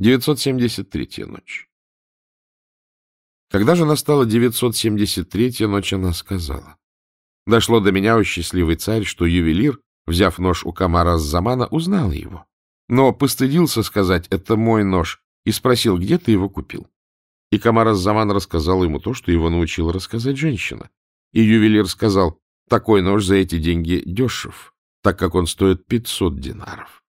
973-я ночь. Когда же настала 973-я ночь, она сказала. Дошло до меня, о счастливый царь, что ювелир, взяв нож у Камара Замана, узнал его. Но постыдился сказать «это мой нож» и спросил, где ты его купил. И Камар Заман рассказал ему то, что его научила рассказать женщина. И ювелир сказал, такой нож за эти деньги дешев, так как он стоит 500 динаров.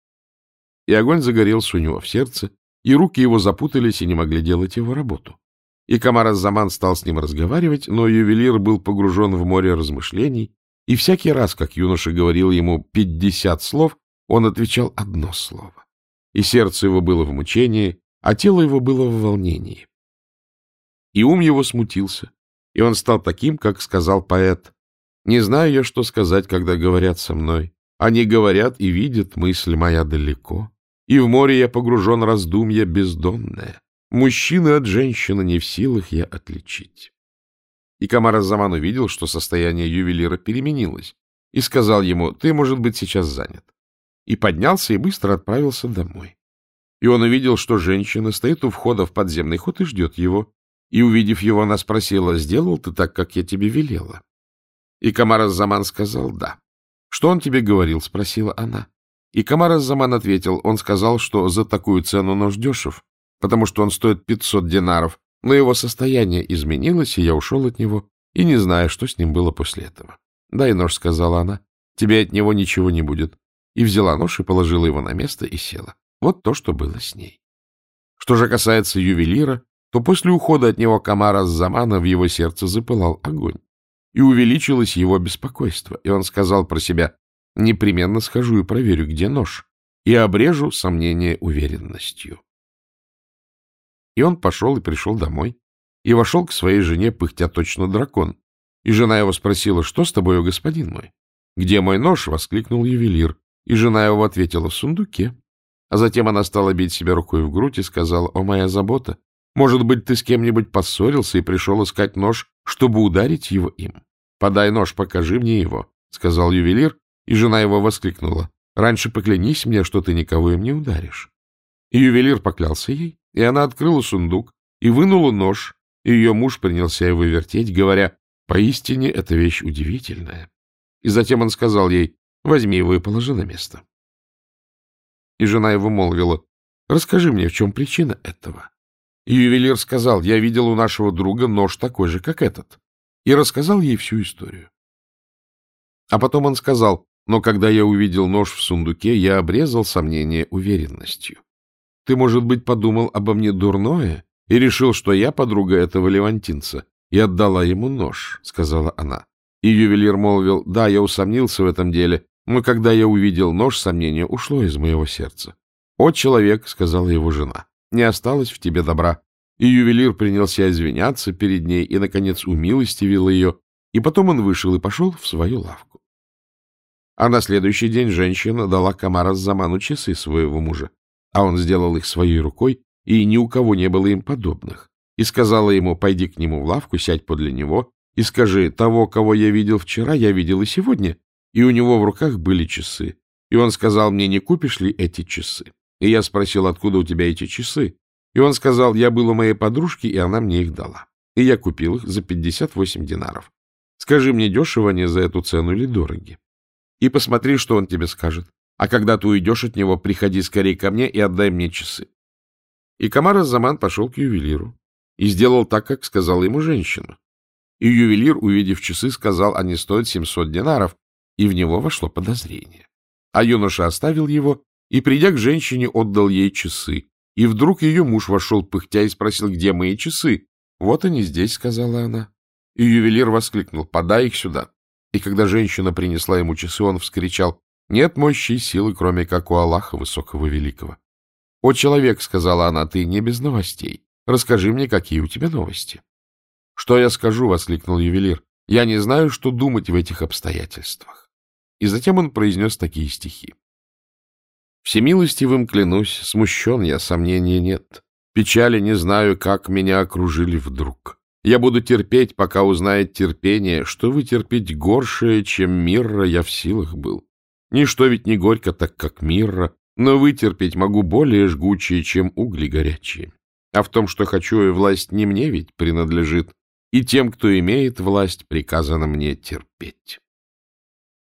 И огонь загорелся у него в сердце, и руки его запутались и не могли делать его работу. И Камар Заман стал с ним разговаривать, но ювелир был погружен в море размышлений, и всякий раз, как юноша говорил ему пятьдесят слов, он отвечал одно слово. И сердце его было в мучении, а тело его было в волнении. И ум его смутился, и он стал таким, как сказал поэт. «Не знаю я, что сказать, когда говорят со мной. Они говорят и видят, мысль моя далеко, и в море я погружен раздумья бездонное. Мужчины от женщины не в силах я отличить. И Камар Заман увидел, что состояние ювелира переменилось, и сказал ему, ты, может быть, сейчас занят. И поднялся и быстро отправился домой. И он увидел, что женщина стоит у входа в подземный ход и ждет его. И, увидев его, она спросила, сделал ты так, как я тебе велела? И Камар Заман сказал, да. Что он тебе говорил? — спросила она. И Камар Заман ответил, он сказал, что за такую цену нож дешев, потому что он стоит 500 динаров, но его состояние изменилось, и я ушел от него, и не знаю, что с ним было после этого. — Дай нож, — сказала она, — тебе от него ничего не будет. И взяла нож и положила его на место и села. Вот то, что было с ней. Что же касается ювелира, то после ухода от него Камара Замана в его сердце запылал огонь, и увеличилось его беспокойство, и он сказал про себя, непременно схожу и проверю, где нож, и обрежу сомнение уверенностью. И он пошел и пришел домой, и вошел к своей жене, пыхтя точно дракон. И жена его спросила, что с тобой, господин мой? — Где мой нож? — воскликнул ювелир. И жена его ответила, — в сундуке. А затем она стала бить себя рукой в грудь и сказала, — О, моя забота! Может быть, ты с кем-нибудь поссорился и пришел искать нож, чтобы ударить его им? Подай нож, покажи мне его, — сказал ювелир, и жена его воскликнула. — Раньше поклянись мне, что ты никого им не ударишь. И ювелир поклялся ей, и она открыла сундук и вынула нож, и ее муж принялся его вертеть, говоря, «Поистине эта вещь удивительная». И затем он сказал ей, «Возьми его и положи на место». И жена его молвила, «Расскажи мне, в чем причина этого?» И ювелир сказал, «Я видел у нашего друга нож такой же, как этот». И рассказал ей всю историю. А потом он сказал, «Но когда я увидел нож в сундуке, я обрезал сомнение уверенностью. Ты, может быть, подумал обо мне дурное и решил, что я подруга этого левантинца, и отдала ему нож, — сказала она. И ювелир молвил, да, я усомнился в этом деле, но когда я увидел нож, сомнение ушло из моего сердца. «О, человек!» — сказала его жена. «Не осталось в тебе добра». И ювелир принялся извиняться перед ней и, наконец, умилостивил ее, и потом он вышел и пошел в свою лавку. А на следующий день женщина дала Камара Заману часы своего мужа а он сделал их своей рукой, и ни у кого не было им подобных, и сказала ему, пойди к нему в лавку, сядь подле него, и скажи, того, кого я видел вчера, я видел и сегодня, и у него в руках были часы. И он сказал мне, не купишь ли эти часы? И я спросил, откуда у тебя эти часы? И он сказал, я был у моей подружки, и она мне их дала. И я купил их за 58 динаров. Скажи мне, дешево они за эту цену или дороги? И посмотри, что он тебе скажет. А когда ты уйдешь от него, приходи скорее ко мне и отдай мне часы. И Камар Заман пошел к ювелиру и сделал так, как сказала ему женщина. И ювелир, увидев часы, сказал, они стоят 700 динаров, и в него вошло подозрение. А юноша оставил его и, придя к женщине, отдал ей часы. И вдруг ее муж вошел пыхтя и спросил, где мои часы? Вот они здесь, — сказала она. И ювелир воскликнул, подай их сюда. И когда женщина принесла ему часы, он вскричал, нет мощи и силы, кроме как у Аллаха Высокого Великого. — О, человек, — сказала она, — ты не без новостей. Расскажи мне, какие у тебя новости. — Что я скажу? — воскликнул ювелир. — Я не знаю, что думать в этих обстоятельствах. И затем он произнес такие стихи. Всемилостивым клянусь, смущен я, сомнения нет. Печали не знаю, как меня окружили вдруг. Я буду терпеть, пока узнает терпение, что вытерпеть горшее, чем мирра я в силах был. Ничто ведь не горько, так как мирра, но вытерпеть могу более жгучие, чем угли горячие. А в том, что хочу, и власть не мне ведь принадлежит, и тем, кто имеет власть, приказано мне терпеть.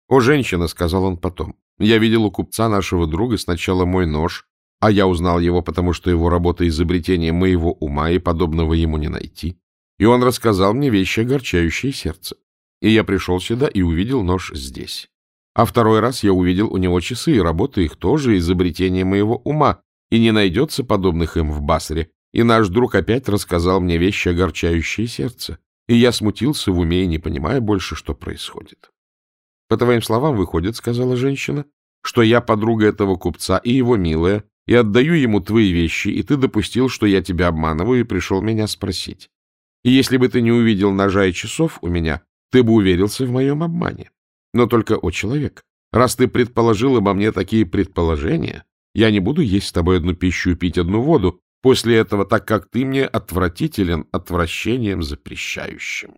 «О, женщина», — сказал он потом, — «я видел у купца нашего друга сначала мой нож, а я узнал его, потому что его работа — изобретение моего ума, и подобного ему не найти. И он рассказал мне вещи, огорчающие сердце. И я пришел сюда и увидел нож здесь. А второй раз я увидел у него часы, и работа их тоже изобретение моего ума, и не найдется подобных им в Басре. И наш друг опять рассказал мне вещи, огорчающие сердце. И я смутился в уме и не понимая больше, что происходит. — По твоим словам, выходит, — сказала женщина, — что я подруга этого купца и его милая, и отдаю ему твои вещи, и ты допустил, что я тебя обманываю, и пришел меня спросить. И если бы ты не увидел ножа и часов у меня, ты бы уверился в моем обмане. Но только, о человек, раз ты предположил обо мне такие предположения, я не буду есть с тобой одну пищу и пить одну воду после этого, так как ты мне отвратителен отвращением запрещающим.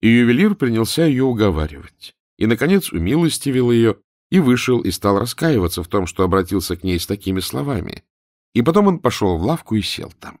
И ювелир принялся ее уговаривать, и, наконец, умилостивил ее и вышел и стал раскаиваться в том, что обратился к ней с такими словами. И потом он пошел в лавку и сел там.